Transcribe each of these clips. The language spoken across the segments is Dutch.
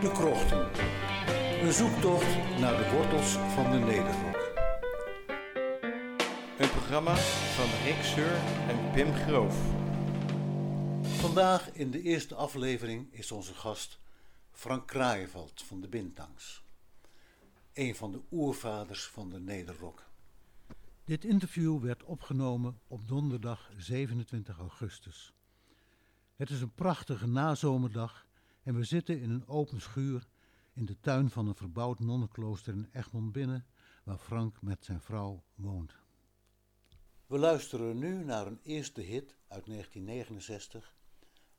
De Krochten. Een zoektocht naar de wortels van de Nederrok. Een programma van Rick Seur en Pim Groof. Vandaag in de eerste aflevering is onze gast Frank Kraaienveld van de Bintangs. Een van de oervaders van de Nederrok. Dit interview werd opgenomen op donderdag 27 augustus. Het is een prachtige nazomerdag en we zitten in een open schuur in de tuin van een verbouwd nonnenklooster in Egmond binnen, waar Frank met zijn vrouw woont. We luisteren nu naar een eerste hit uit 1969,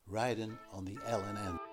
Riding on the LNN.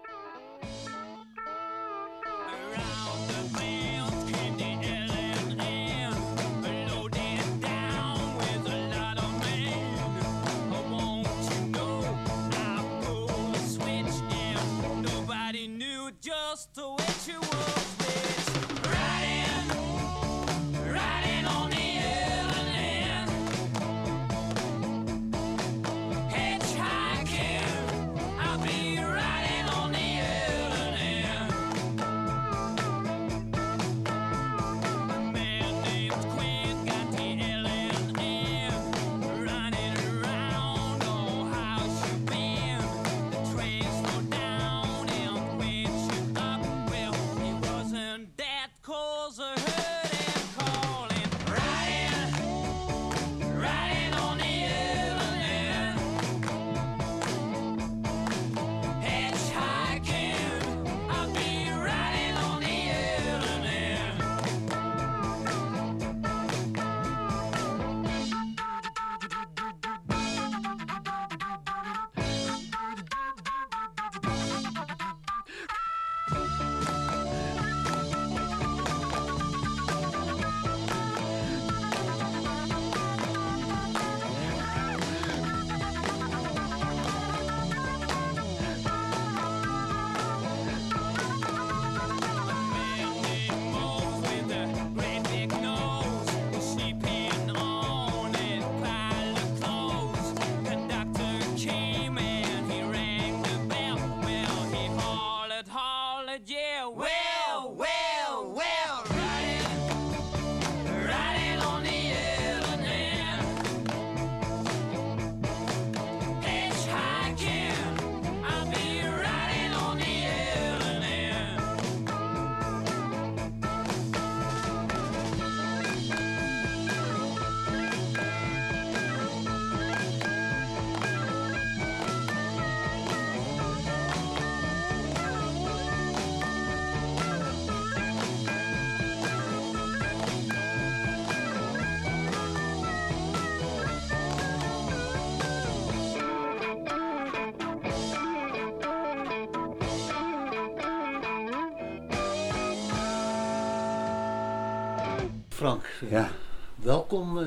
Frank, Ja, welkom eh,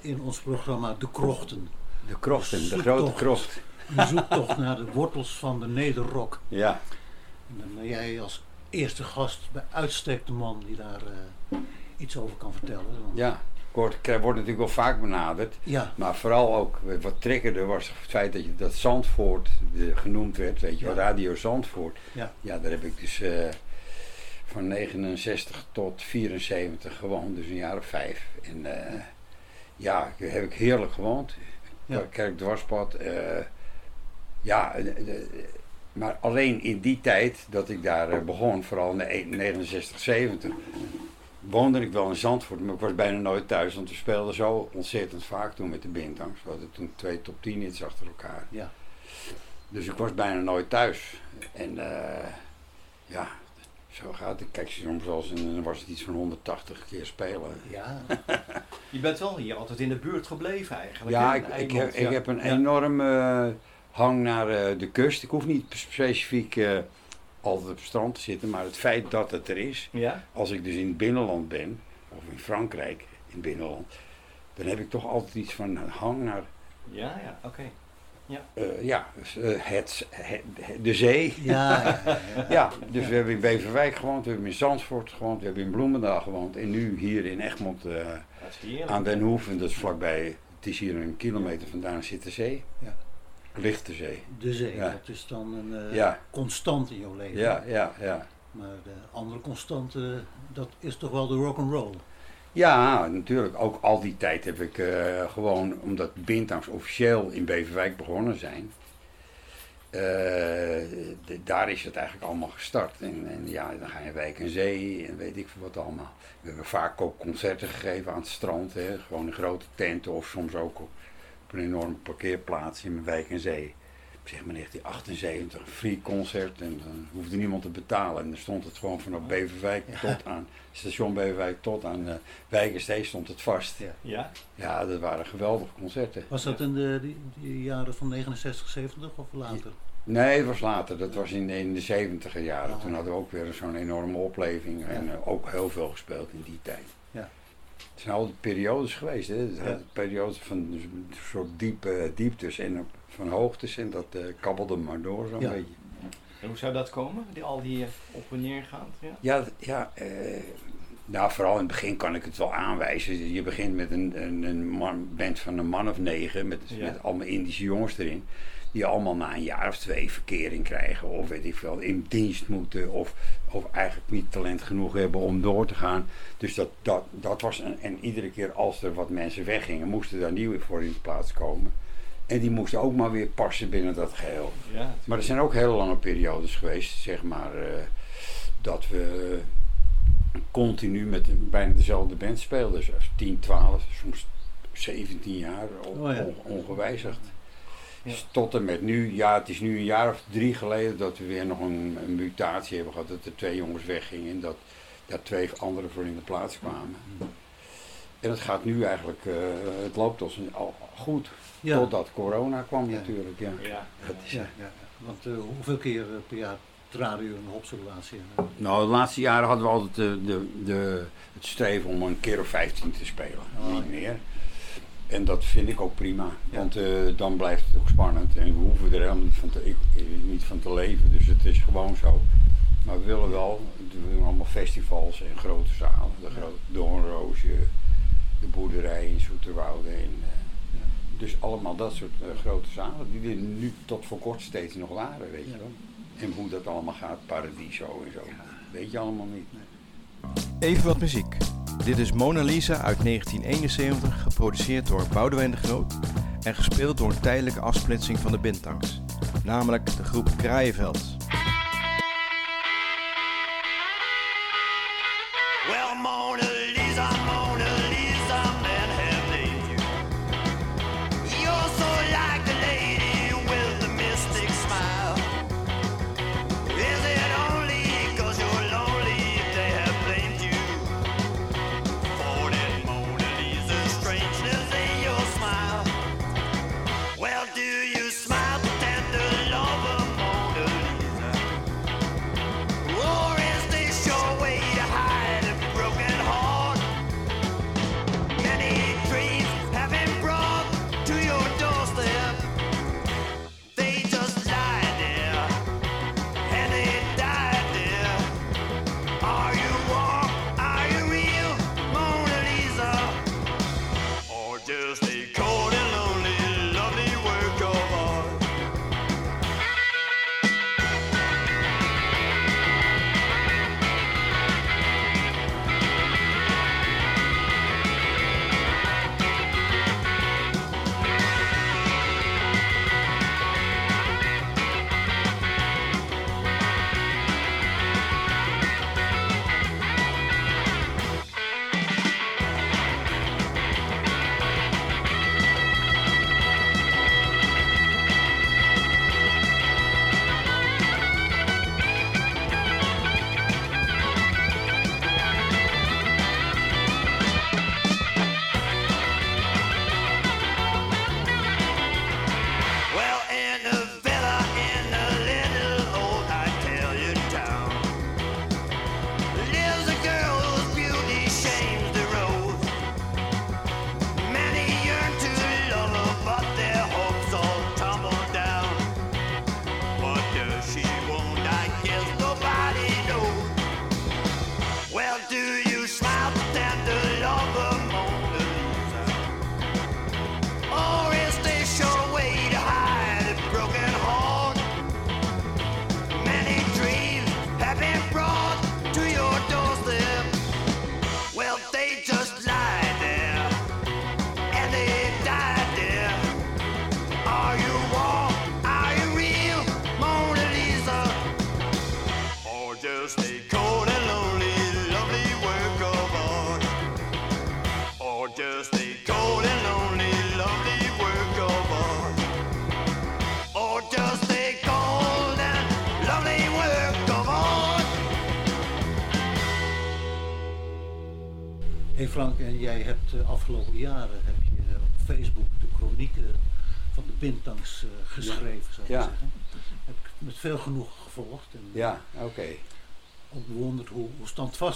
in ons programma De Krochten. de krochten, de Zoektocht. grote krocht. Een zoektocht naar de wortels van de Nederrok. Ja, En dan ben jij als eerste gast bij uitstek de man die daar eh, iets over kan vertellen. Want- ja. Ik word, ik word natuurlijk wel vaak benaderd. ja, Maar vooral ook, eh, wat triggerde was het feit dat, je, dat Zandvoort genoemd werd. Weet je wel. Radio Zandvoort. ja, Ja, daar heb ik dus van 69 tot 74 gewoond. Dus een jaar of vijf. En eh, ja, daar heb ik heerlijk gewoond. Ja. Kerk dwarspad. eh, ja, eh, maar alleen in die tijd dat ik daar begon, vooral in de 69, 70, woonde ik wel in Zandvoort, maar ik was bijna nooit thuis, want we speelden zo ontzettend vaak toen met de Bintangs. We hadden toen twee top 10 hits achter elkaar. ja. Dus ik was bijna nooit thuis. En ja, zo gaat het. Kijk, soms was en dan was het iets van 180 keer spelen. ja. Je bent wel hier altijd in de buurt gebleven eigenlijk. Ja, ik, ik, heb, ik ja. heb een Ja. enorm eh, hang naar eh, de kust. Ik hoef niet specifiek eh, altijd op het strand te zitten, maar het feit dat het er is, Ja? als ik dus in het binnenland ben, of in Frankrijk, in het binnenland, dan heb ik toch altijd iets van een hang naar Ja, ja, oké. Ja, dus, eh, het, het- de zee. Ja, ja, ja, ja. Ja, dus we hebben in Beverwijk gewoond, we hebben in Zandvoort gewoond, we hebben in Bloemendaal gewoond en nu hier in Egmond eh, aan Den Hoef. En dat is vlakbij, het is hier een kilometer vandaan zit de zee. Ja. Lichte zee. De zee, Ja. dat is dan een eh, Ja. constant in jouw leven. Ja, ja, ja. Maar de andere constante, dat is toch wel de rock and roll. Ja, natuurlijk. Ook al die tijd heb ik eh, gewoon, omdat Bintangs officieel in Beverwijk begonnen zijn. eh, daar is het eigenlijk allemaal gestart. En, en ja, dan ga je Wijk en Zee en weet ik veel wat allemaal. We hebben vaak ook concerten gegeven aan het strand. Hè, gewoon in grote tenten of soms ook op, op een enorme parkeerplaats in Wijk en Zee. Zeg maar 1978, een free concert en dan hoefde niemand te betalen. En dan stond het gewoon vanaf Beverwijk tot aan, station Beverwijk tot aan eh Wijk en Zee stond het vast. Ja. Ja? Ja, dat waren geweldige concerten. Was dat in de die, die jaren van 69, 70 of later? Nee, het was later. Dat was in, in de 70 jaren. Oh. Toen hadden we ook weer zo'n enorme opleving. En Ja. eh, ook heel veel gespeeld in die tijd. Ja. Het zijn altijd periodes geweest. Hè? Periodes van een soort diepe dieptes en op- van hoogtes. En dat eh, kabbelde maar door zo'n Ja. beetje. En hoe zou dat komen? Die, al die eh, op en neer gaat? Ja? Ja, ja eh, nou, vooral in het begin kan ik het wel aanwijzen. Je begint met een, een, een man, band van een man of negen, met, Ja. met allemaal Indische jongens erin. Die allemaal na een jaar of twee verkering krijgen, of weet ik veel, in dienst moeten, of, of eigenlijk niet talent genoeg hebben om door te gaan. Dus dat, dat, dat was, een, en iedere keer als er wat mensen weggingen, moesten daar nieuwe voor in de plaats komen. En die moesten ook maar weer passen binnen dat geheel. Ja, Maar er zijn ook hele lange periodes geweest, zeg maar, eh, dat we continu met bijna dezelfde band speelden. Dus 10, 12, soms 17 jaar on- Oh ja. ongewijzigd. Ja. Dus tot en met nu, ja, het is nu een jaar of drie geleden dat we weer nog een, een mutatie hebben gehad. Dat er twee jongens weggingen en dat daar twee anderen voor in de plaats kwamen. En het gaat nu eigenlijk, eh, het loopt als een, al goed. Ja. Totdat corona kwam Ja. natuurlijk, ja. ja. Dat is, Ja, ja. Want eh, hoeveel keer eh, per jaar traden u een observatie? Nou, de laatste jaren hadden we altijd de, de, de, het streven om een keer of 15 te spelen. Oh, niet ja. meer. En dat vind ik ook prima. Ja. Want eh, dan blijft het ook spannend. En we hoeven er helemaal niet van, te, ik- niet van te leven. Dus het is gewoon zo. Maar we willen wel, we doen allemaal festivals en grote zalen. De grote Doornroosje, de boerderij in Zoeterwoude. En, Dus allemaal dat soort eh, grote zalen. Die er nu tot voor kort steeds nog waren, weet je wel. En hoe dat allemaal gaat, Paradiso en zo. Weet je allemaal niet. Even wat muziek. Dit is Mona Lisa uit 1971, geproduceerd door Boudewijn de Groot en gespeeld door een tijdelijke afsplitsing van de Bintangs, namelijk de groep Kraaienveld.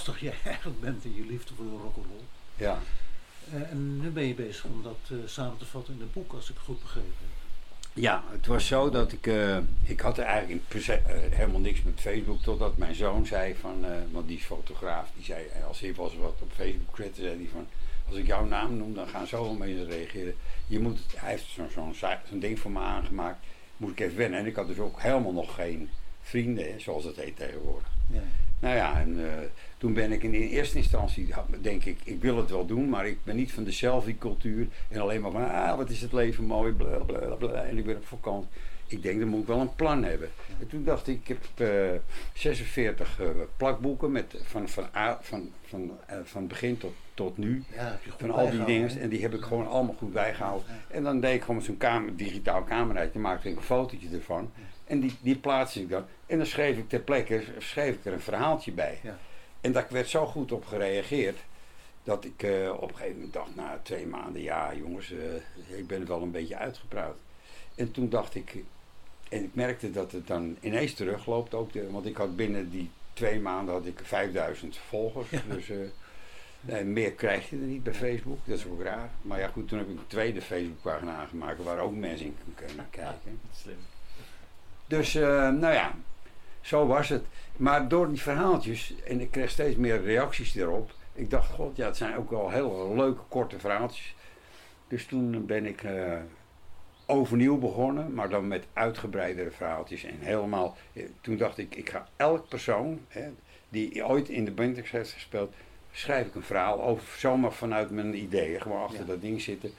Standvastig jij eigenlijk bent in je liefde voor de rock'n'roll. Ja. Eh, en nu ben je bezig om dat eh, samen te vatten in een boek, als ik het goed begrepen heb. Ja, het was zo dat ik, eh, ik had er eigenlijk in helemaal niks met Facebook, totdat mijn zoon zei van, want die is fotograaf, die zei, als hij was wat op Facebook zette, zei hij van, als ik jouw naam noem, dan gaan zoveel mensen reageren. Je moet, het- hij heeft zo'n zo'n zo'n ding voor me aangemaakt, moet ik even wennen. En ik had dus ook helemaal nog geen vrienden, hè, zoals het heet tegenwoordig. Ja. Nou ja, en eh, toen ben ik in eerste instantie, denk ik, ik wil het wel doen, maar ik ben niet van de selfie-cultuur. En alleen maar van, ah, wat is het leven mooi, bla bla bla. En ik ben op vakantie. Ik denk, dan moet ik wel een plan hebben. En toen dacht ik, ik heb eh, 46 eh, plakboeken met, van, van, van, van, eh, van begin tot, tot nu. Ja, Van al die bijgehouden, dingen. En die heb ik gewoon allemaal goed bijgehaald. En dan deed ik gewoon met zo'n digitaal cameraatje, maakte ik een fotootje ervan. En die, die plaatste ik dan. En dan schreef ik ter plekke schreef ik er een verhaaltje bij. Ja. En daar werd zo goed op gereageerd. Dat ik eh, op een gegeven moment dacht, na twee maanden, ja jongens, eh, ik ben er wel een beetje uitgepraat. En toen dacht ik, en ik merkte dat het dan ineens terugloopt ook. De, want ik had binnen die twee maanden had ik 5000 volgers. Dus eh, nee, meer krijg je er niet bij Facebook. Dat is ook raar. Maar ja goed, toen heb ik een tweede Facebookpagina aangemaakt waar ook mensen in kunnen kijken. Slim. Dus eh, nou ja, zo was het. Maar door die verhaaltjes, en ik kreeg steeds meer reacties erop. Ik dacht, god, ja, het zijn ook wel heel leuke, korte verhaaltjes. Dus toen ben ik eh, overnieuw begonnen, maar dan met uitgebreidere verhaaltjes. En helemaal, eh, toen dacht ik, ik ga elk persoon hè, die ooit in de Bintex heeft gespeeld, schrijf ik een verhaal over, zomaar vanuit mijn ideeën, gewoon achter Ja. dat ding zitten.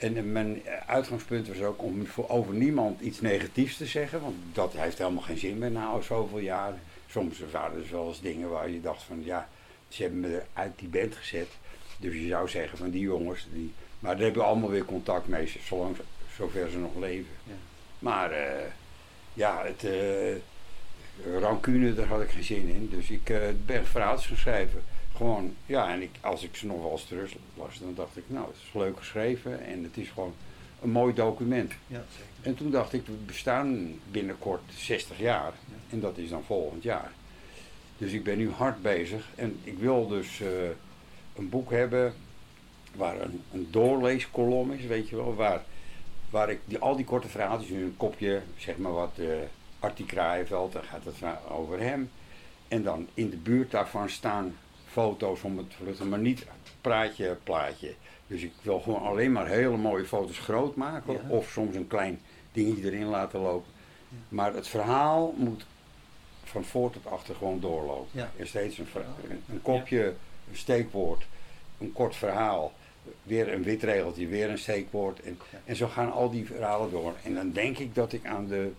En mijn uitgangspunt was ook om voor over niemand iets negatiefs te zeggen, want dat heeft helemaal geen zin meer na al zoveel jaren. Soms waren er wel eens dingen waar je dacht van ja, ze hebben me uit die band gezet. Dus je zou zeggen van die jongens, die, maar daar hebben we allemaal weer contact mee, zolang, zover ze nog leven. Ja. Maar eh, ja, het eh, rancune, daar had ik geen zin in. Dus ik eh, ben verhaaltjes gaan schrijven. Gewoon, ja, en ik, als ik ze nog wel eens terug las, dan dacht ik, nou, het is leuk geschreven en het is gewoon een mooi document. Ja, zeker. En toen dacht ik, we bestaan binnenkort 60 jaar. En dat is dan volgend jaar. Dus ik ben nu hard bezig. En ik wil dus eh, een boek hebben waar een, een doorleeskolom is, weet je wel. Waar, waar ik die, al die korte verhaaltjes in een kopje, zeg maar wat, eh Artie Kraaienveld, dan gaat het over hem. En dan in de buurt daarvan staan foto's om het te verluchten, maar niet praatje, plaatje. Dus ik wil gewoon alleen maar hele mooie foto's groot maken. Ja. Of soms een klein dingetje erin laten lopen. Maar het verhaal moet van voor tot achter gewoon doorlopen. Ja. Er steeds een, een, een kopje, een steekwoord, een kort verhaal. Weer een wit regeltje, weer een steekwoord. En, en zo gaan al die verhalen door. En dan denk ik dat ik aan de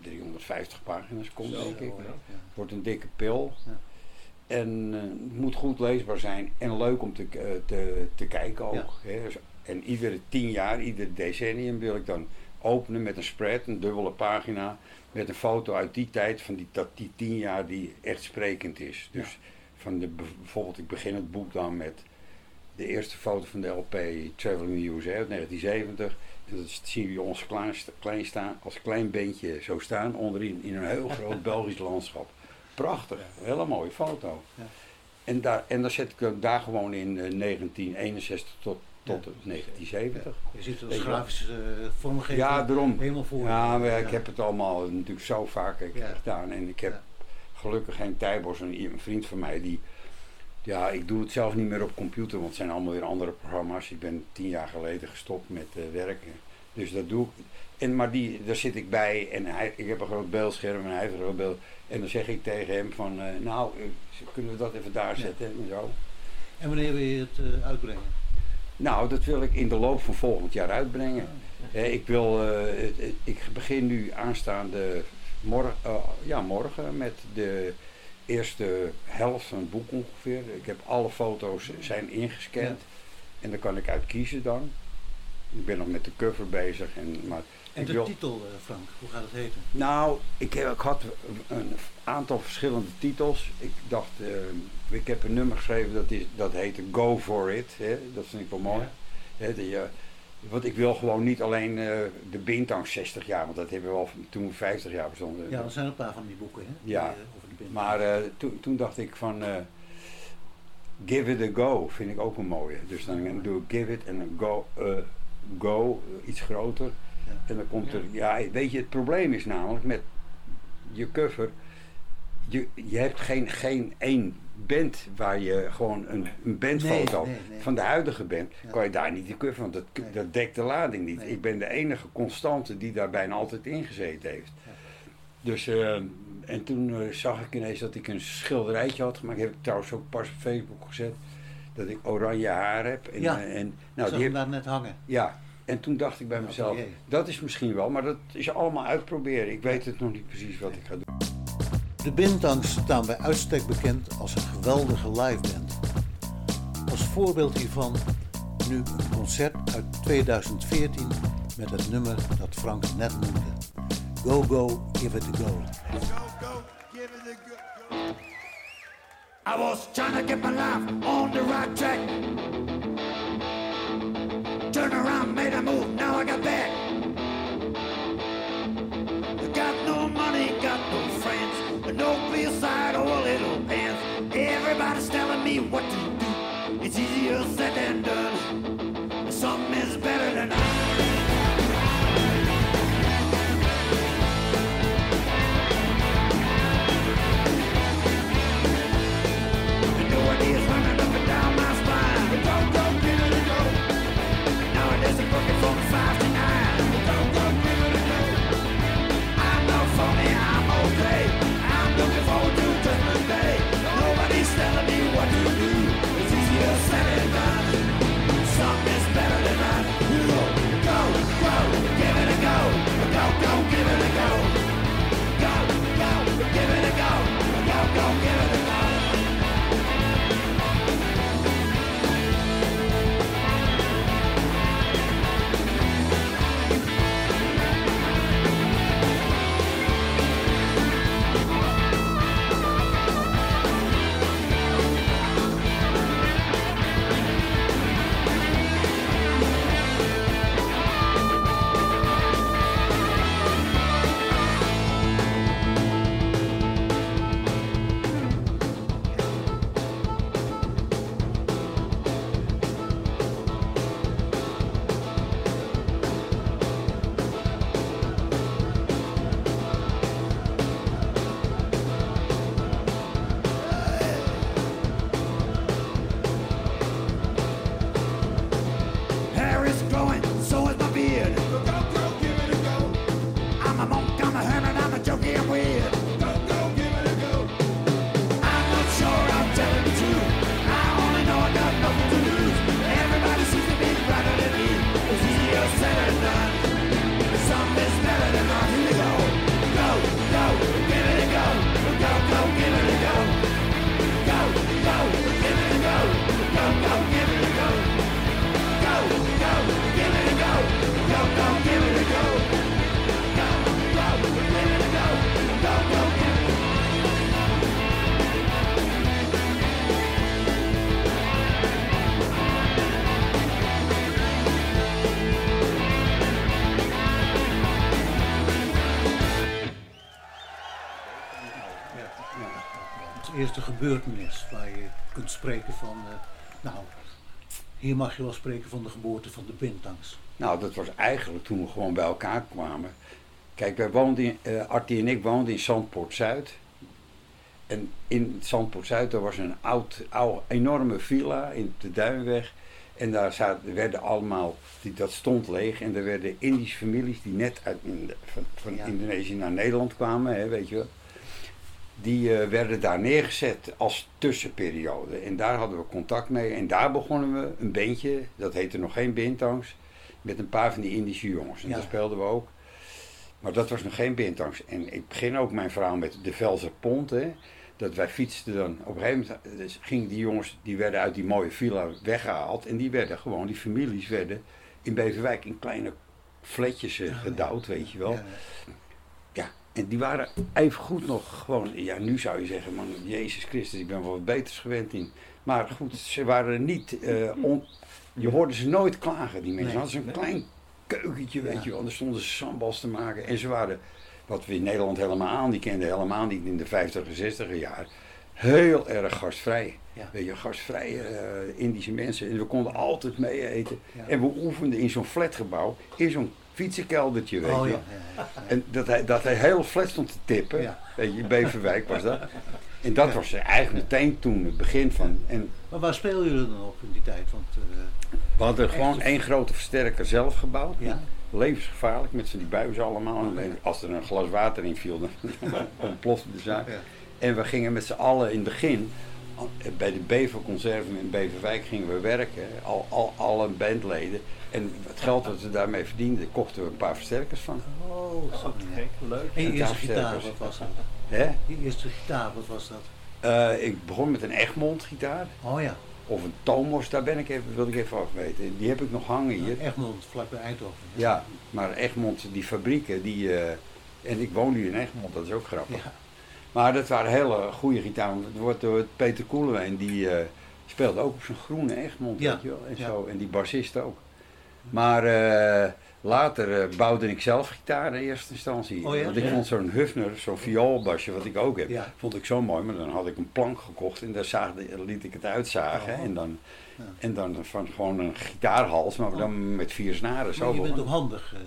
350 pagina's kom, Zo, denk ik. wordt een dikke pil. Ja. En eh, het moet goed leesbaar zijn en leuk om te, eh, te, te kijken ook. Ja. Hè. Dus- en iedere tien jaar, ieder decennium wil ik dan openen met een spread, een dubbele pagina, met een foto uit die tijd van die, dat, die tien jaar die echt sprekend is. Dus van de, bijvoorbeeld, ik begin het boek dan met de eerste foto van de LP Traveling the USA uit 1970. En dat zien we ons klein, klein staan, als klein beentje zo staan, onderin in een heel groot Belgisch landschap. Prachtig, een hele mooie foto. Ja. En, daar, en dan zet ik daar gewoon in eh, 1961 tot, tot Ja. 1970. Je ziet het als grafische eh, vormgeving Ja, daarom. helemaal voor. Ja, maar je. ik heb het allemaal natuurlijk zo vaak eh, Ja. gedaan. En ik heb Ja. gelukkig geen Tijbos, een, een vriend van mij, die... Ja, ik doe het zelf niet meer op computer, want het zijn allemaal weer andere programma's. Ik ben tien jaar geleden gestopt met eh, werken. Dus dat doe ik. En, maar die, daar zit ik bij en hij, ik heb een groot beeldscherm en hij heeft een groot beeld. En dan zeg ik tegen hem van, eh, nou, eh, kunnen we dat even daar Ja. zetten en zo. En wanneer wil je het eh, uitbrengen? Nou, dat wil ik in de loop van volgend jaar uitbrengen. Eh, ik, wil, ik begin nu aanstaande morgen, ja, morgen met de eerste helft van het boek ongeveer. Ik heb alle foto's zijn ingescand en daar kan ik uit kiezen dan. Ik ben nog met de cover bezig, en, maar En de wil- titel, eh, Frank, hoe gaat het heten? Nou, ik, heb, ik had een aantal verschillende titels. Ik dacht, eh, ik heb een nummer geschreven dat, is, dat heette Go For It. Hè? Dat vind ik wel mooi. Hè, dat je- want ik wil gewoon niet alleen eh, de Bintang 60 jaar, want dat hebben we al toen we 50 jaar bestonden. Ja, er zijn een paar van die boeken, hè? Ja. Die, over de band. Maar toen, toen dacht ik van Give It A Go vind ik ook een mooie. Dus dan doe ik Give It en Go, eh, go eh, iets groter. Ja. En dan komt er, ja, weet je, het probleem is namelijk met je cover, je, je hebt geen, geen één band waar je gewoon een, een bandfoto Nee, nee, nee. van de huidige band, Ja. kan je daar niet die cover, want dat, Nee. dat dekt de lading niet. Nee. Ik ben de enige constante die daar bijna altijd ingezeten heeft. Dus, eh, en toen eh, zag ik ineens dat ik een schilderijtje had gemaakt. Heb ik trouwens ook pas op Facebook gezet. Dat ik oranje haar heb. En, Ja. eh, en, nou, die hem heb, daar net hangen. ja, en toen dacht ik bij Ja, mezelf, jee. dat is misschien wel, maar dat is allemaal uitproberen. Ik weet het nog niet precies wat ik ga doen. De Bintangs staan bij uitstek bekend als een geweldige liveband. Als voorbeeld hiervan nu een concert uit 2014 met het nummer dat Frank net noemde. Go Go, Give It A Go. I was trying to get my life on the right track. Turn around, made a move, now I got back. Got no money, got no friends, but no beside or little bands. Everybody's telling me what to do. It's easier said than done. Gebeurtenis waar je kunt spreken van, eh, nou, hier mag je wel spreken van de geboorte van de Bintangs. Nou, dat was eigenlijk toen we gewoon bij elkaar kwamen. Kijk, wij woonden in, eh Artie en ik woonden in Zandpoort Zuid. En in Zandpoort Zuid daar was een oud, oud, enorme villa in de Duinweg. En daar zaten, werden allemaal, die, dat stond leeg. En er werden Indische families die net uit, in de- van, van Ja. Indonesië naar Nederland kwamen, hè, weet je wel. Die eh, werden daar neergezet als tussenperiode. En daar hadden we contact mee. En daar begonnen we een bandje, dat heette nog geen Bintangs, met een paar van die Indische jongens. En Ja. daar speelden we ook. Maar dat was nog geen Bintangs. En ik begin ook mijn verhaal met de Velzer Pont. Hè, dat wij fietsten dan. Op een gegeven moment dus gingen die jongens, die werden uit die mooie villa weggehaald. En die werden gewoon, die families werden in Beverwijk in kleine fletjes eh, gedouwd, weet je wel. Ja, Ja, en die waren even goed nog gewoon, ja, nu zou je zeggen, man, Jezus Christus, ik ben wel wat beters gewend in. Maar goed, ze waren niet, eh, on- je hoorde ze nooit klagen, die mensen. Nee. Hadden ze een klein keukentje, weet Ja. je wel, en daar stonden ze sambals te maken. En ze waren, wat we in Nederland helemaal aan, die kenden helemaal niet in de 50 en 60 jaar, heel erg gastvrij. Ja. Weet je, gastvrije eh, Indische mensen. En we konden altijd mee eten. Ja. En we oefenden in zo'n flatgebouw, in zo'n fietsenkeldertje, weet Oh je. ja, ja, ja. En dat hij, dat hij heel flat stond te tippen. Ja. Weet je, Beverwijk was dat. En dat was eigenlijk meteen toen het begin van. En Maar waar speelden jullie dan op in die tijd? Want, eh, we hadden gewoon één grote versterker zelf gebouwd. Ja. Levensgevaarlijk met z'n die buizen allemaal. En als er een glas water in viel, dan ontplofte de zaak. Ja. En we gingen met z'n allen in het begin. Bij de Beverconserve in Beverwijk gingen we werken. Al, al, alle bandleden. En het geld dat we daarmee verdienden, kochten we een paar versterkers van. oh, zo. Ja. Kijk, leuk. En je eerste gitaar, wat was dat? Hè? Je eerste gitaar, wat was dat? Eh, ik begon met een Egmond gitaar. Oh ja, Of een Tomos, daar ben ik even, wilde ik even afweten. Die heb ik nog hangen hier. Egmond, vlakbij Eindhoven. Ja, maar Egmond, die fabrieken, die... eh, en ik woon nu in Egmond, dat is ook grappig. Ja. Maar dat waren hele goede gitaren. Het wordt door Peter Koelewijn, die eh, speelde ook op zijn groene Egmond, Ja, weet je wel. En, ja. zo, en die bassist ook. Maar eh, later eh, bouwde ik zelf gitaar in eerste instantie. Oh ja? Want ik Ja. vond zo'n Hufner, zo'n vioolbasje, wat ik ook heb, Ja. vond ik zo mooi. Maar dan had ik een plank gekocht en daar zaagde, liet ik het uitzagen. Oh. En, dan, en dan van gewoon een gitaarhals, maar dan met vier snaren. Zo Maar je bent ook handig. eh,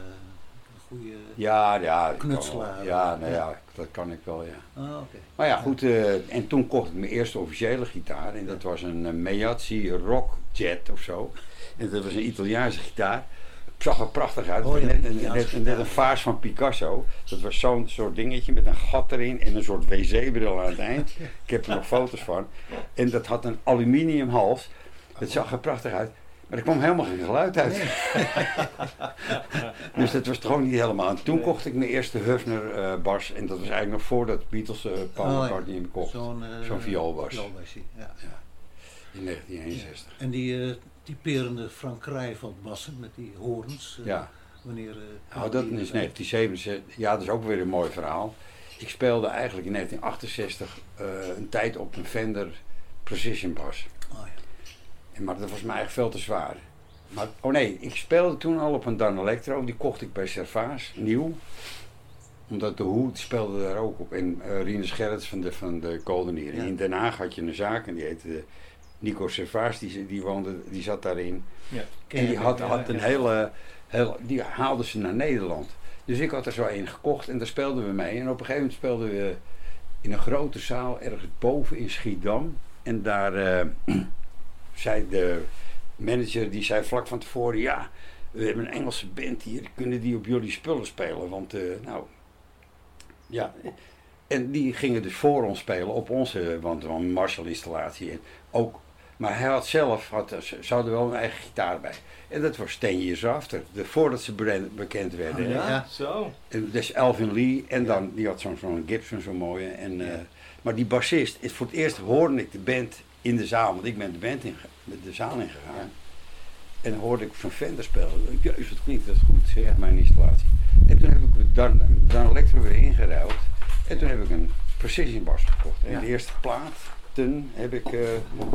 goede... ja, ja, Knutselaar. Ja, nou Ja. ja, dat kan ik wel, ja. Ah. Maar ja, goed, eh, en toen kocht ik mijn eerste officiële gitaar. En dat was een uh, Meazzi Rock Jet of zo. En dat was een Italiaanse gitaar. Het zag er prachtig uit. Oh ja, net, een, net, een vaas van Picasso. Dat was zo'n soort dingetje met een gat erin en een soort wc-bril aan het eind. Ik heb er nog foto's van. En dat had een aluminium hals. Het zag er prachtig uit. Maar er kwam helemaal geen geluid uit. dus dat was het gewoon niet helemaal. En toen kocht ik mijn eerste Hufner eh bas. En dat was eigenlijk nog voordat Beatles uh, Paul Oh ja. McCartney hem kocht. Zo'n vioolbas. vioolbasje, ja. In 1961. En die typerende Frank Krijveld bassen met die hoorns. eh, Ja. Wanneer... Nou, dat die- is 1977. Ja, dat is ook weer een mooi verhaal. Ik speelde eigenlijk in 1968 eh, een tijd op een Fender Precision Bas. Maar dat was me eigenlijk veel te zwaar. Maar, oh nee, ik speelde toen al op een Dan Electro. Die kocht ik bij Servaas, nieuw. Omdat de Hoed speelde daar ook op. En uh, Rinus Gerrits van de, van de Golden Ear. Ja. In Den Haag had je een zaak en die heette eh, Nico Servaas. Die, die, woonde, die zat daarin. Ja. En die had, had een hele, hele... Die haalden ze naar Nederland. Dus ik had er zo een gekocht en daar speelden we mee. En op een gegeven moment speelden we in een grote zaal ergens boven in Schiedam. En daar eh, zei de manager, die zei vlak van tevoren... Ja, we hebben een Engelse band hier, kunnen die op jullie spullen spelen? Want, eh, nou... Ja, en die gingen dus voor ons spelen op onze, want een Marshall-installatie. En ook, maar hij had zelf, had, ze hadden wel een eigen gitaar bij. En dat was Ten Years After, de, voordat ze bekend werden. Oh, ja. Ja, zo. En Dus Elvin Lee, en dan, die had zo'n zo'n Gibson, zo'n mooie. En, eh, maar die bassist, is voor het eerst hoorde ik de band in de zaal, want ik ben de band in, met de zaal ingegaan. En dan hoorde ik zo'n Fender spelen. Jezus, wat klinkt dat goed, zeg, mijn installatie. En toen heb ik dan, dan Electro weer ingeruild. En toen heb ik een Precision bas gekocht. En de eerste platen heb ik eh,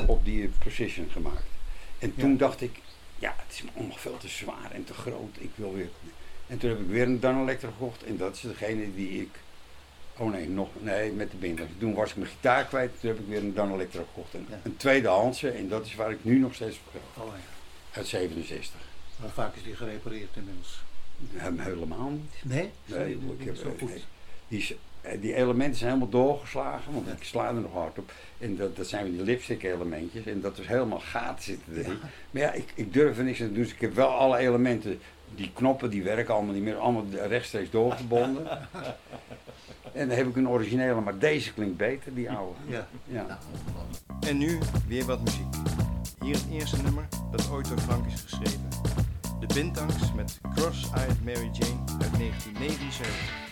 op die Precision gemaakt. En toen dacht ik, ja, het is me veel te zwaar en te groot. Ik wil weer... En toen heb ik weer een Dan Electro gekocht. En dat is degene die ik... Oh nee, nog, nee, met de binder. Toen was ik mijn gitaar kwijt. Toen heb ik weer een Dan Electro gekocht. En Ja. Een tweedehandse. En dat is waar ik nu nog steeds voor geld. Oh ja. Uit 67. Hoe vaak is die gerepareerd inmiddels? Hem helemaal niet. Nee? Nee, ik heb, zo goed. nee. Die, is- eh, die elementen zijn helemaal doorgeslagen, want ik sla er nog hard op. En dat, dat zijn die lipstick elementjes. En dat is helemaal gaten zitten erin. Maar ja, ik, ik durf er niks aan te doen. Dus ik heb wel alle elementen. Die knoppen die werken allemaal niet meer. Allemaal rechtstreeks doorgebonden. en dan heb ik een originele, maar deze klinkt beter, die oude. Ja. Ja. En nu weer wat muziek. Hier het eerste nummer dat ooit door Frank is geschreven. De Bintangs met Cross-Eyed Mary Jane uit 1979.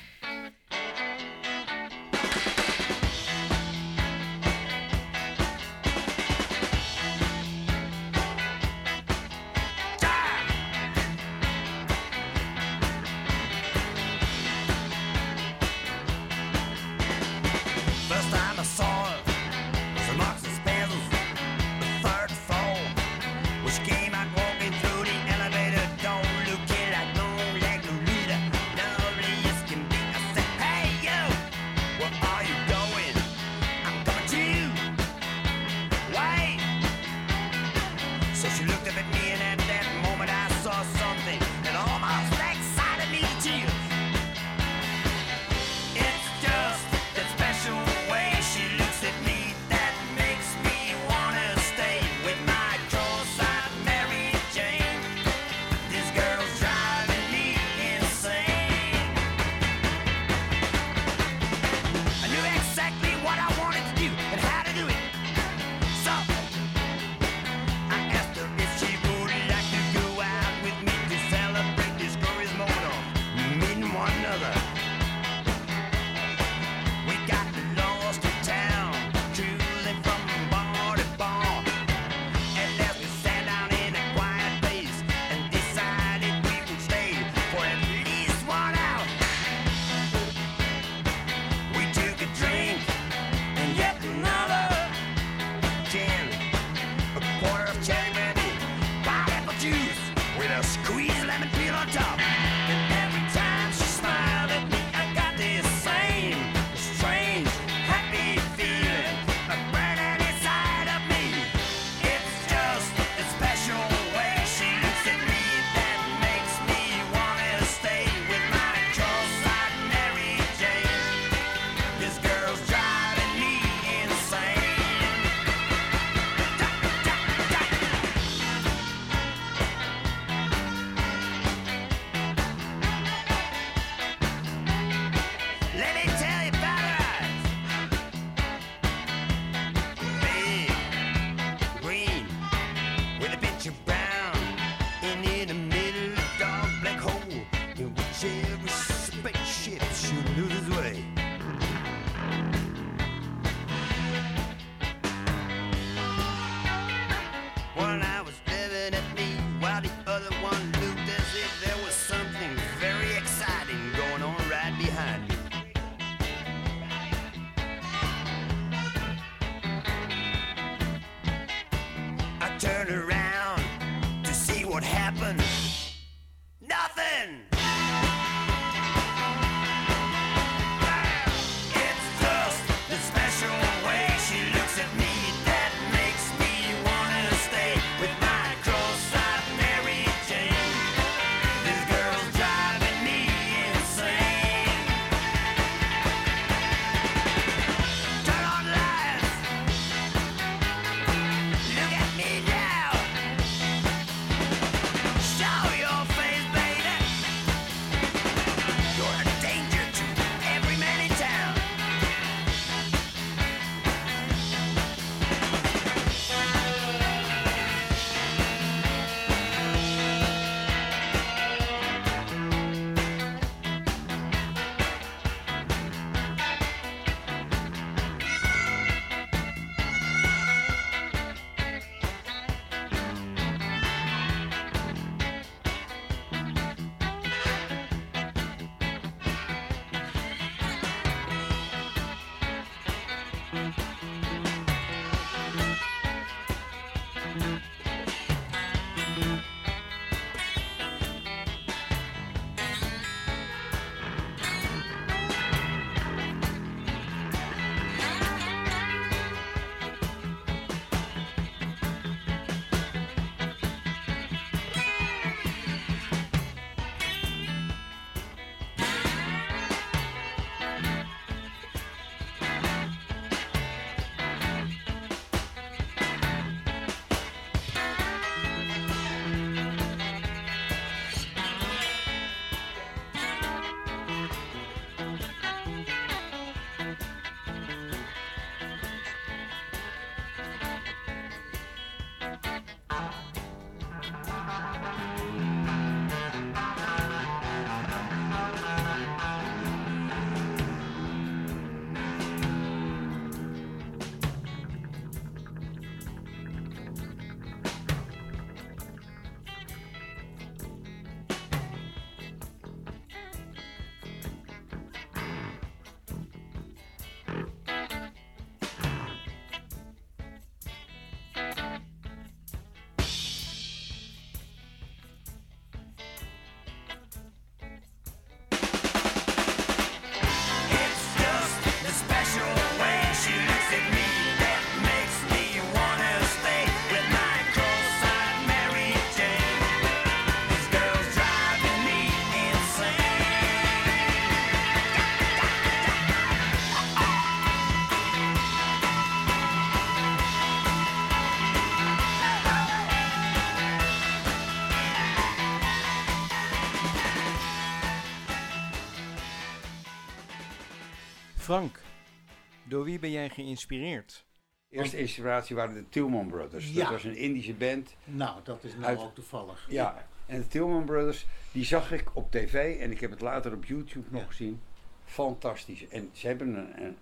Door wie ben jij geïnspireerd? Eerste inspiratie waren de Tillman Brothers. Ja. Dat was een Indische band. Nou, dat is nou Uit- ook toevallig. Ja, en de Tillman Brothers, die zag ik op tv en ik heb het later op YouTube nog Ja. gezien. Fantastisch. En ze hebben een, een,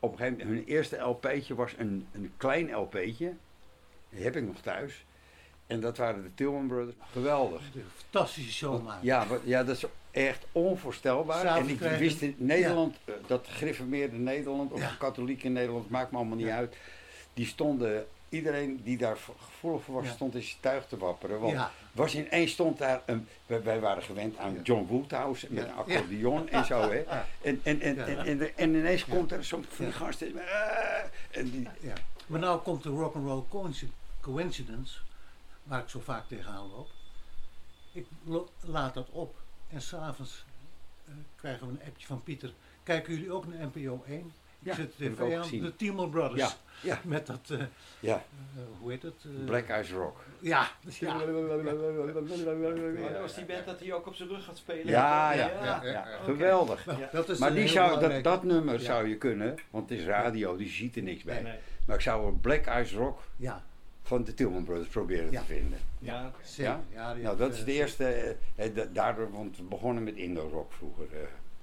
op een gegeven moment, hun eerste LP'tje was een, een klein LP'tje. Die heb ik nog thuis. En dat waren de Tillman Brothers. Geweldig. Een fantastische show maken. Ja, ja, dat is echt onvoorstelbaar. En ik wist in Nederland, eh, dat gereformeerde Nederland of Ja. katholiek in Nederland, maakt me allemaal niet Ja. uit. Die stonden, iedereen die daar gevoelig voor was, Ja. stond in zijn tuig te wapperen. Want Ja. was ineens stond daar een, wij, wij waren gewend aan Ja. John Woodhouse met Ja. een accordeon en zo. Hè. Ja. En, en, en, Ja. en, en, en ineens Ja. komt er zo'n Ja. eh, en die, Ja. Maar nou komt de rock'n'roll coinci- coincidence, waar ik zo vaak tegenaan loop. Ik lo- laat dat op en s'avonds uh, krijgen we een appje van Pieter. Kijken jullie ook naar NPO 1? Ja, ik zit heb ik even ook aan de Tielman Brothers. Ja, ja, Met dat, eh, ja. eh, hoe heet het? eh, Black Eyes Rock. Ja, ja. Dat was die band dat hij ook op zijn rug gaat spelen. Ja, ja, ja. geweldig. Dat is Maar die zou, dat, nummer Ja. zou je kunnen, want het is radio, die ziet er niks bij. Nee. Maar ik zou een Black Eyes Rock Ja, van de Tillman Brothers proberen Ja. te vinden. Ja. Ja? Ja, Nou, dat is eh, de eerste, eh, eh, da- daardoor, want we begonnen met Indo-rock vroeger, eh,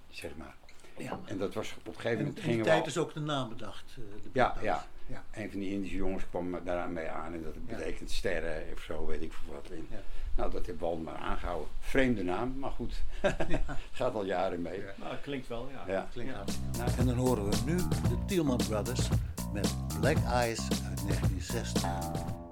zeg maar. Ja. En dat was op een gegeven En moment in die gingen we tijd al- is ook de naam bedacht. eh, de Ja, ja. Ja. Een van die Indische jongens kwam daaraan mee aan en dat Ja. betekent sterren of zo, weet ik veel wat. Ja. Nou, dat heeft Wald maar aangehouden. Vreemde naam, maar goed. Gaat al jaren mee. Ja. Nou, dat klinkt wel, ja. Ja. Klinkt Ja. hartstikke Nou, En dan horen we nu de Tielman Brothers met Black Eyes uit 1960.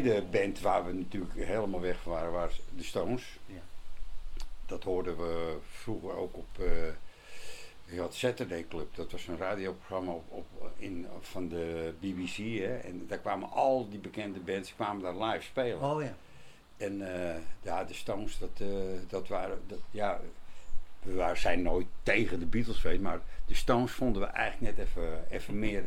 Tweede band waar we natuurlijk helemaal weg van waren, was de Stones. Ja. Dat hoorden we vroeger ook op. eh je had Saturday Club, dat was een radioprogramma op, op, in, van de BBC. Hè? En daar kwamen al die bekende bands kwamen daar live spelen. Oh ja. En eh, ja, de Stones, dat, eh, dat waren. Dat, ja, we waren, zijn nooit tegen de Beatles geweest, maar de Stones vonden we eigenlijk net even, even meer.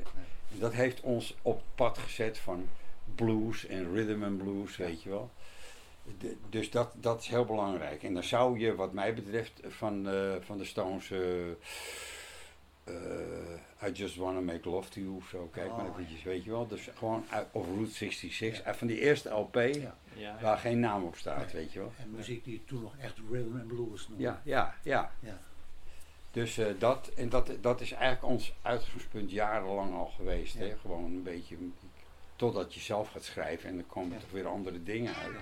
En dat heeft ons op pad gezet van blues en rhythm and blues, weet je wel. De- dus dat, dat is heel belangrijk. En dan zou je, wat mij betreft, van, eh, van de Stones. eh, eh, I Just Wanna Make Love to You of zo. Kijk maar Oh, eventjes, weet je wel. Dus gewoon, uit- of Route 66. eh, Van die eerste LP, Ja. Ja, waar geen naam op staat, Nee. weet je wel. En muziek die toen nog echt rhythm and blues noemde. Ja, ja, ja. Ja. Dus eh, dat, en dat, dat is eigenlijk ons uitgangspunt jarenlang al geweest. Ja. Hè? Gewoon een beetje, totdat je zelf gaat schrijven en dan komen Ja. toch weer andere dingen uit.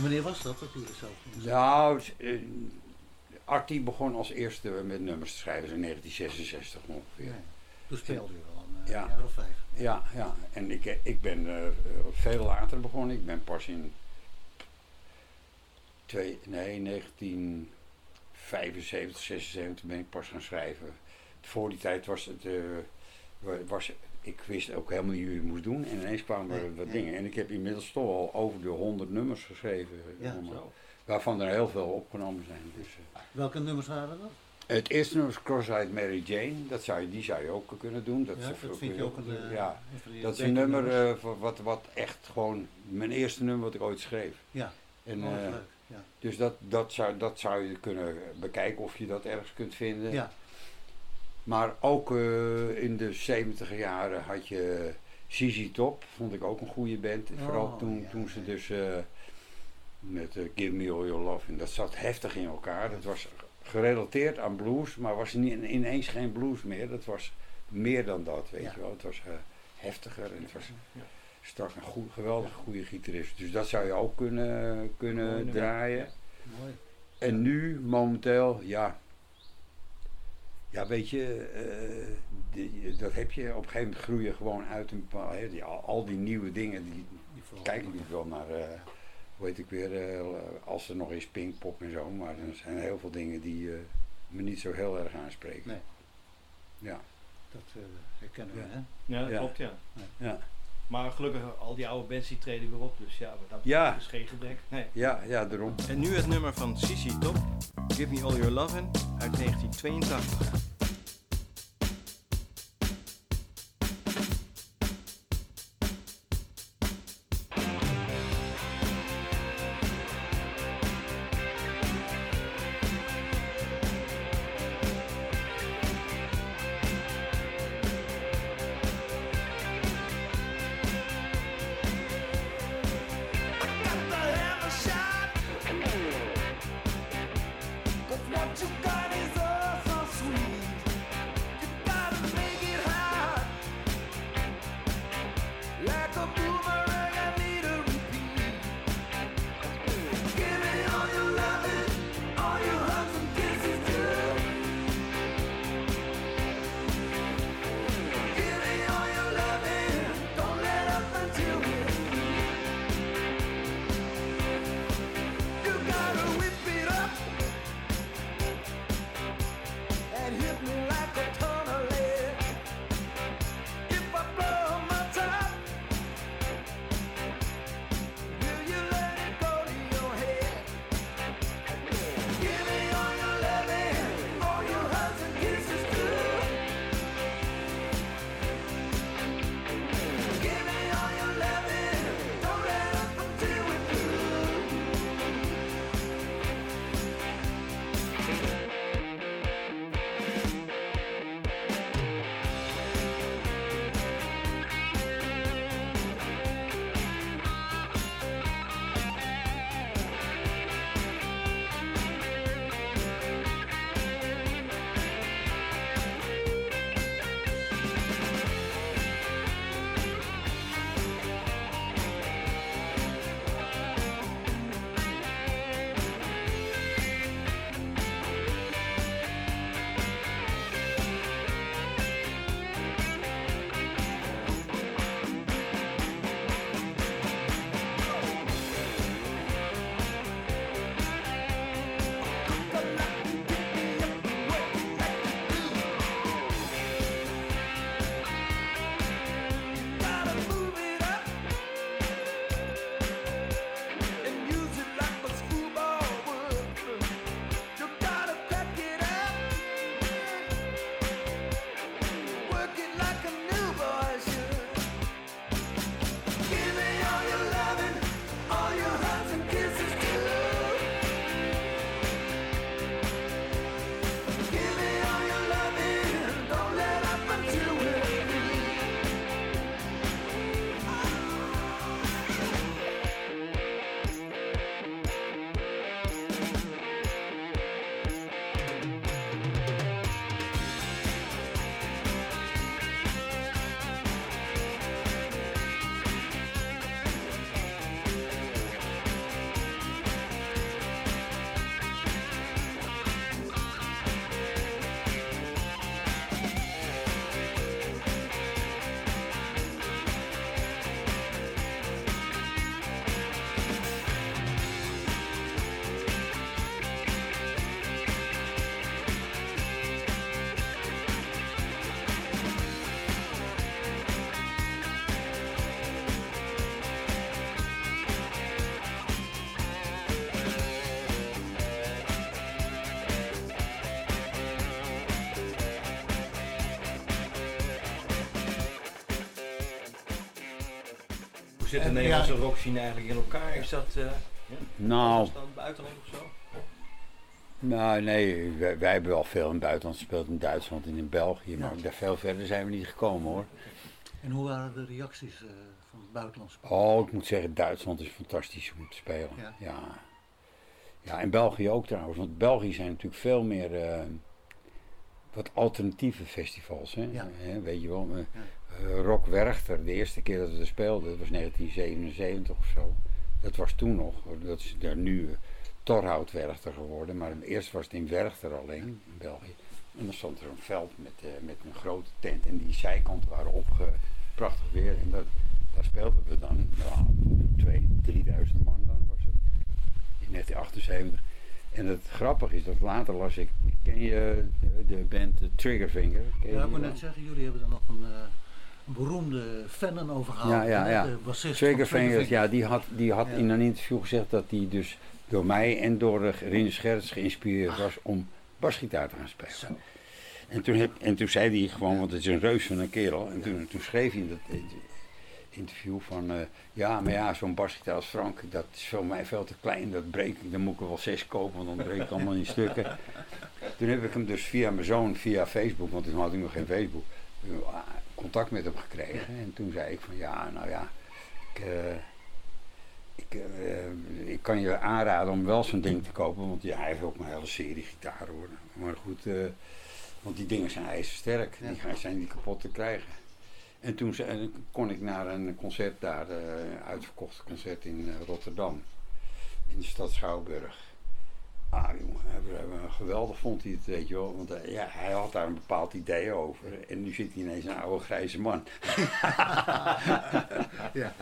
En wanneer was dat, dat u zelf? Nou, eh, Artie begon als eerste met nummers te schrijven in 1966 ongeveer. Ja. Toen speelde u al een eh, Ja. jaar of vijf. Ja, ja. En ik, ik ben eh, veel later begonnen. Ik ben pas in twee, nee, 1975, 76 ben ik pas gaan schrijven. Voor die tijd was het, eh, wa- was, ik wist ook helemaal niet hoe je het moest doen. En ineens kwamen er Nee, wat nee. dingen. En ik heb inmiddels toch al over de 100 nummers geschreven. Ja, allemaal. Zo. waarvan er heel veel opgenomen zijn. Dus, eh, Welke nummers waren dat? het eerste nummer is Cross-Eyed Mary Jane. Dat zou je, die zou je ook kunnen doen. Dat, ja, is dat ook- vind je ook een... eh, ja, een dat is een nummer eh, wat- wat, echt gewoon mijn eerste nummer wat ik ooit schreef. Ja, En, oh, leuk. Ja. dus dat, dat, zou, dat zou je kunnen bekijken of je dat ergens kunt vinden. ja, Maar ook eh, in de 70 jaren had je ZZ Top, vond ik ook een goede band. Oh, Vooral toen, ja, toen ze dus eh, met eh, Give Me All Your Love, en dat zat heftig in elkaar. Dat was gerelateerd aan blues, maar was niet, ineens geen blues meer. Dat was meer dan dat, weet Ja. je wel. Het was heftiger en het was Ja. strak een goed, geweldig goede gitarist. Dus dat zou je ook kunnen, kunnen Mooi draaien. mooi. En nu, momenteel, ja. Ja, weet je, eh, die- dat heb je. Op een gegeven moment groeien gewoon uit een bepaald. hè, die- al, al die nieuwe dingen, die Die vooral- kijk ik niet wel naar. eh, hoe heet ik weer, eh, als er nog is Pinkpop en zo. Maar er zijn heel veel dingen die eh, me niet zo heel erg aanspreken. Nee. Ja, Dat herkennen we, Ja. hè? Ja, dat Ja. klopt, ja. ja, Maar gelukkig, al die oude bands die treden weer op, dus ja, wat dat Ja. is geen gebrek. Nee. ja, ja, daarom. En nu het nummer van CC Top, Give Me All Your Lovin' uit 1982. Zit de Nederlandse ja, rockscene eigenlijk in elkaar? Is dat, eh Nou, is dat buitenland of zo? nou nee, wij, wij hebben wel veel in het buitenland gespeeld, in Duitsland en in België. Maar Ja. daar veel verder zijn we niet gekomen hoor. En hoe waren de reacties eh, van het buitenlandse Oh, ik moet zeggen, Duitsland is fantastisch om te spelen. Ja. Ja. ja. en België ook trouwens. Want België zijn natuurlijk veel meer eh, wat alternatieve festivals. Hè? Ja. Weet je wel, Rock Werchter, de eerste keer dat we er speelden, dat was 1977 of zo. Dat was toen nog, dat is daar nu uh, Torhout Werchter geworden. Maar eerst was het in Werchter alleen, in België. En dan stond er een veld met, eh, met een grote tent. En die zijkanten waren opge... Prachtig weer. En dat, daar speelden we dan. Nou, twee, drieduizend man dan was het. In 1978. En het grappige is dat later las ik... Ken je de, band eh, Triggerfinger? Ken Ja, ik moet net zeggen, jullie hebben er nog een, eh, een beroemde fan aan overgehaald. Ja, ja, ja. Triggerfingers, Triggerfinger. ja, die had, die had Ja. in een interview gezegd dat hij dus door mij en door uh, Rinus Gerrits geïnspireerd was om basgitaar te gaan spelen. Zo. En toen, heb, en toen zei hij gewoon, want het is een reus van een kerel, en toen, toen schreef hij in dat interview van, eh, ja, maar ja, zo'n basgitaar als Frank, dat is voor mij veel te klein, dat breek ik, dan moet ik er wel zes kopen, want dan breekt het allemaal in stukken. Toen heb ik hem dus via mijn zoon, via Facebook, want toen had ik nog geen Facebook, contact met hem gekregen. En toen zei ik van, ja, nou ja, ik, eh, ik, eh, ik kan je aanraden om wel zo'n ding te kopen, want ja, hij heeft ook een hele serie gitaren hoor. Maar goed, eh, want die dingen zijn ijzersterk, die gaan- zijn niet kapot te krijgen. En toen kon ik naar een concert daar, eh uitverkocht concert in Rotterdam, in de stad Schouwburg. Ah jongen, geweldig vond hij het, weet je wel. Want eh, ja, hij had daar een bepaald idee over. En nu zit hij ineens een oude grijze man. Ja.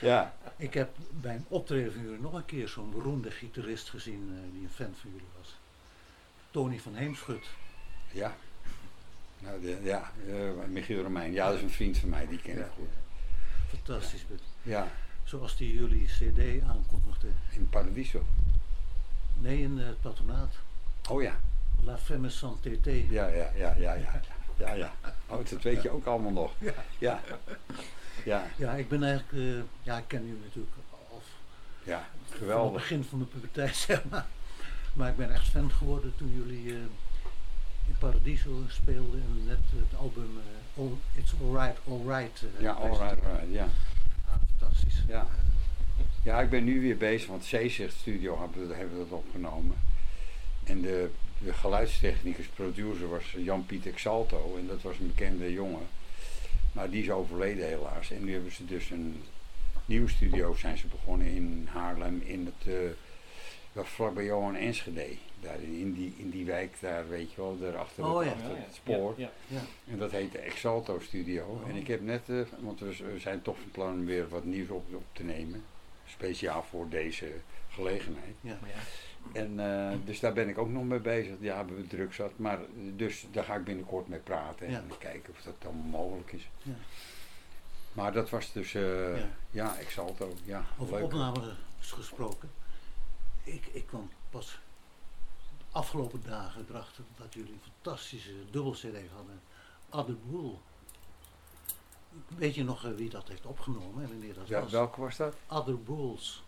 Ja, Ik heb bij een optreden van jullie nog een keer zo'n beroemde gitarist gezien eh, die een fan van jullie was. Tony van Heemschut. ja. Nou, de, ja, eh, Michiel Romein. Ja, dat is een vriend van mij, die ken ik Ja. goed. Fantastisch. Ja, Zoals die jullie cd aankondigde. in Paradiso. Nee, in eh, het patronaat. Oh ja, La Femme Sans TT. ja, ja, ja, ja, ja. Ja, ja. Oh, dat weet je ook allemaal nog. Ja. Ja. Ja, Ja, ik ben eigenlijk, eh, ja, ik ken jullie natuurlijk al ja. van het Geweldig. begin van mijn puberteit, zeg maar. Maar ik ben echt fan geworden toen jullie eh, in Paradiso speelden en net het album eh, All, It's Alright, Alright. Ja, alright, alright, ja. Ja, fantastisch. Ja. Ja, ik ben nu weer bezig, want Zeezicht Studio hebben we, hebben we dat opgenomen. En de, de geluidstechnicus, producer was Jan-Piet Exalto. En dat was een bekende jongen. Maar die is overleden helaas. En nu hebben ze dus een nieuwe studio zijn ze begonnen in Haarlem. In het, eh waar vlakbij Johan Enschede. Daar in, die, in die wijk daar, weet je wel, daar achter, Oh het, ja. achter het spoor. Ja, Ja. En dat heet de Exalto Studio. Oh. En ik heb net, eh, want we, we zijn toch van plan om weer wat nieuws op, op te nemen. Speciaal voor deze gelegenheid. Ja. En eh, dus daar ben ik ook nog mee bezig. Ja, hebben we druk zat. Maar dus daar ga ik binnenkort mee praten. Ja. En kijken of dat dan mogelijk is. Ja. Maar dat was dus, eh, Ja. ja. Exalto. Ja, Over leuk. opnames gesproken. Ik, ik kwam pas de afgelopen dagen erachter dat jullie een fantastische dubbel CD hadden. Other. Weet je nog eh, wie dat heeft opgenomen en wanneer dat Ja, was? welke was dat? Other Bulls.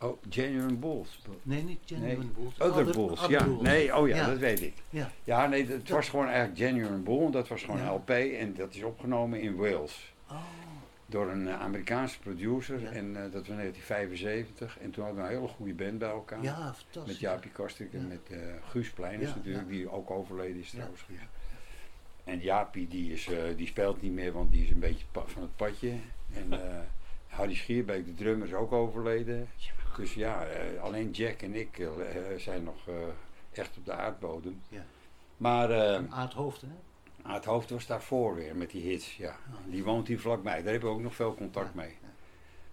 Oh, Genuine Bulls. Nee, niet Genuine Nee. Bulls. Other, Bulls, Other ja. Bulls. Nee, oh ja, Ja. dat weet ik. Ja, Ja, nee, het was gewoon eigenlijk Genuine Bull. Dat was gewoon Ja. LP en dat is opgenomen in Wales. oh, Door een eh, Amerikaanse producer. En eh, dat was in 1975. En toen hadden we een hele goede band bij elkaar. ja, fantastisch. Met Jaapie Kastrik en met eh Guus Pleiners Ja, natuurlijk, ja. die ook overleden is trouwens. Ja, En Jaapie die, is, eh, die speelt niet meer, want die is een beetje van het padje. En eh Harry Schierbeek, de drummer, is ook overleden. Dus ja, eh, alleen Jack en ik zijn nog echt op de aardbodem. Ja. Maar aardhoofd, hè? hoofd was daarvoor weer met die hits. Ja. Oh. Die woont hier vlakbij, daar hebben we ook nog veel contact Ja, mee. ja.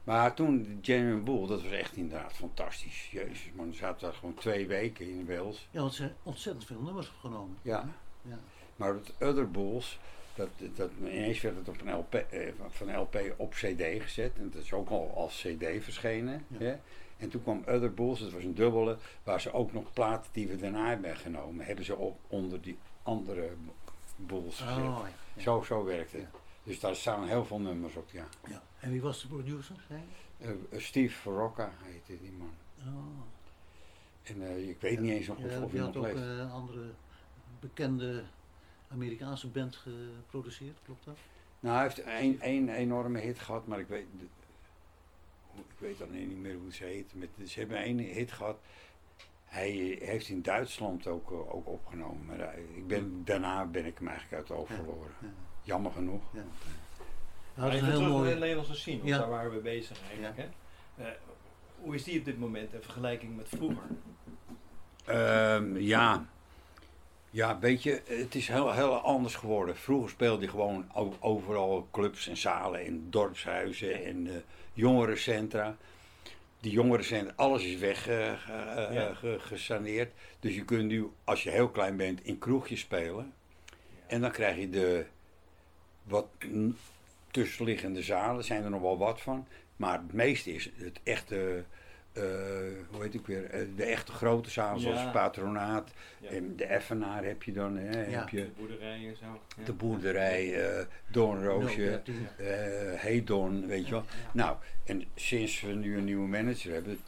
Maar toen, Genuine Bull, dat was echt inderdaad fantastisch. Jezus man, we zaten daar gewoon twee weken in Wales. Ja, want ze ontzettend veel nummers opgenomen. Ja. Ja. Maar het Other Bulls, dat, dat, ineens werd het op een LP, eh, van LP op CD gezet. En dat is ook al als CD verschenen. Ja. Hè? En toen kwam Other Bulls, dat was een dubbele, waar ze ook nog platen die we daarna hebben genomen, hebben ze op onder die andere Bulls gezet. Oh, ja. Zo, zo werkt het. Ja. Dus daar staan heel veel nummers op, ja. Ja. En wie was de producer? eh, Steve Rocca heette die man. Oh. En ik weet niet eens of, hij nog ook leeft. een andere bekende Amerikaanse band geproduceerd, klopt dat? Nou, hij heeft één, één enorme hit gehad, maar ik weet, ik weet alleen niet meer hoe ze heet. Met, ze hebben één hit gehad. Hij heeft in Duitsland ook, eh, ook opgenomen. Maar hij- ik ben, daarna ben ik hem eigenlijk uit het oog verloren. ja. Jammer genoeg. Ja. Dat is heel mooi. de Nederlandse scene, want Ja. daar waren we bezig eigenlijk. Hè? Eh, hoe is die op dit moment in vergelijking met vroeger? Ehm, ja. Ja, weet je, het is heel, heel anders geworden. Vroeger speelde je gewoon overal clubs en zalen en dorpshuizen en eh, jongerencentra. Die jongerencentra, alles is weg eh, eh, gesaneerd. Dus je kunt nu, als je heel klein bent, in kroegjes spelen. En dan krijg je de wat tussenliggende zalen, zijn er nog wel wat van. Maar het meeste is het echte, eh, hoe heet ik weer, eh, de echte grote zalen zoals Ja. Patronaat. Ja. En de Effenaar heb je dan, hè, Ja. heb je De boerderijen en zo. Ja. de boerderij, eh Doornroosje, 013. eh Hedon, weet je wel. Nou, en sinds we nu een nieuwe manager hebben,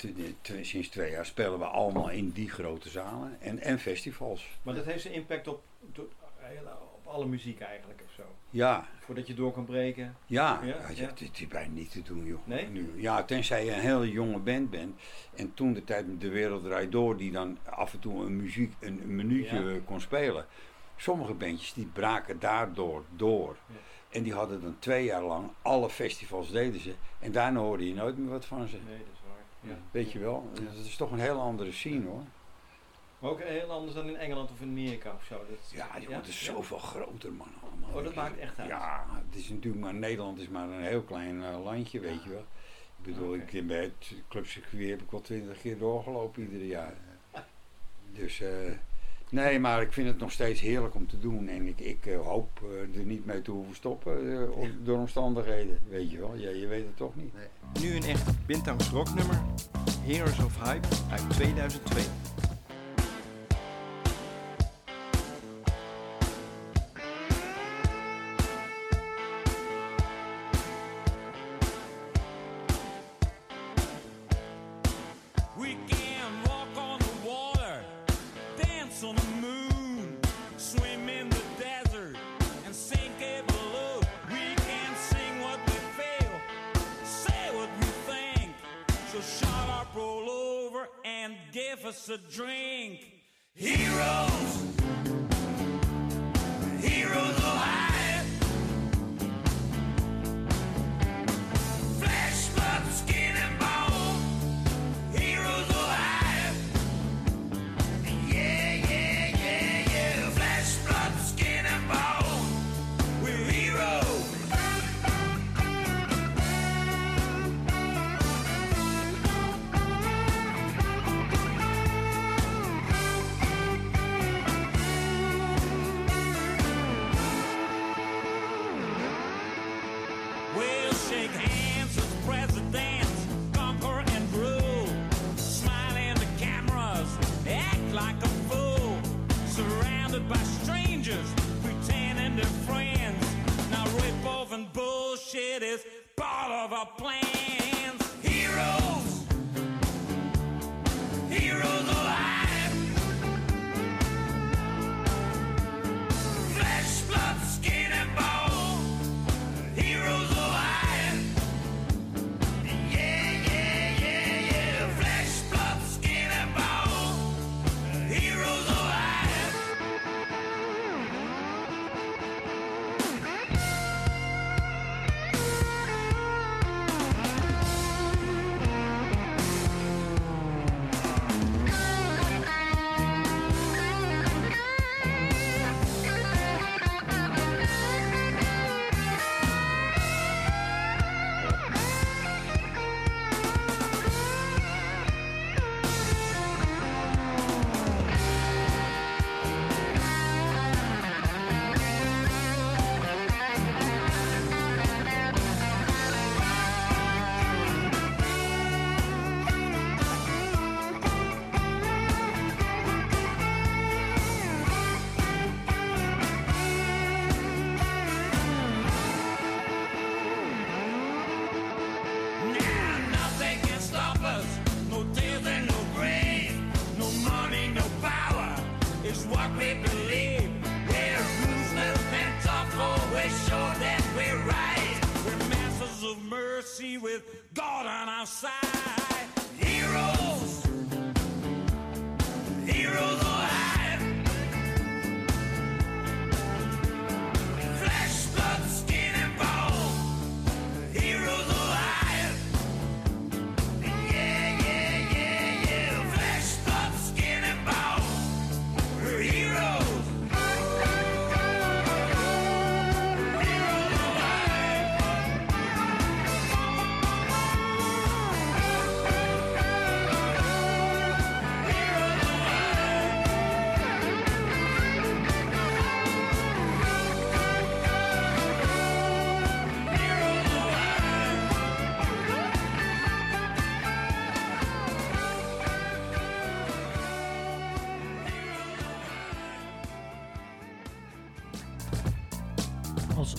sinds twee jaar, spelen we allemaal in die grote zalen en, en festivals. Maar dat heeft zijn impact op, op, op alle muziek eigenlijk of zo. Ja, Voordat je door kan breken. ja, Ja, ja, ja. het is bijna niet te doen, joh. Nee? Nu, ja, tenzij je een hele jonge band bent. En toen de tijd met De Wereld Draait Door, die dan af en toe een, muziek, een, een minuutje kon spelen. Sommige bandjes die braken daardoor door. En die hadden dan twee jaar lang, alle festivals deden ze. En daarna hoorde je nooit meer wat van ze. Nee, dat is waar. Ja. Weet je wel? Dat is toch een hele andere scene hoor. Maar ook heel anders dan in Engeland of in Amerika of zo. Dat, Ja, joh, het is Ja? zoveel groter man allemaal. Oh, dat maakt echt uit. Ja, het is natuurlijk maar, Nederland is maar een heel klein eh, landje, weet je wel. Ik bedoel, Oké. ik ben bij het clubcircuit heb ik wel twintig keer doorgelopen ieder jaar. Dus, eh, nee, maar ik vind het nog steeds heerlijk om te doen. En ik, ik eh, hoop er niet mee te hoeven stoppen door omstandigheden, weet je wel. Ja, je weet het toch niet. Nu een echt Bintangs rocknummer, Heroes of Hype uit 2002.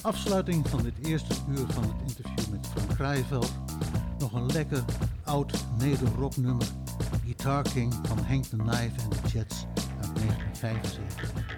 Afsluiting van dit eerste uur van het interview met Frank Kraaienveld nog een lekker oud nederrocknummer Guitar King van Hank the Knife en de Jets uit 1975.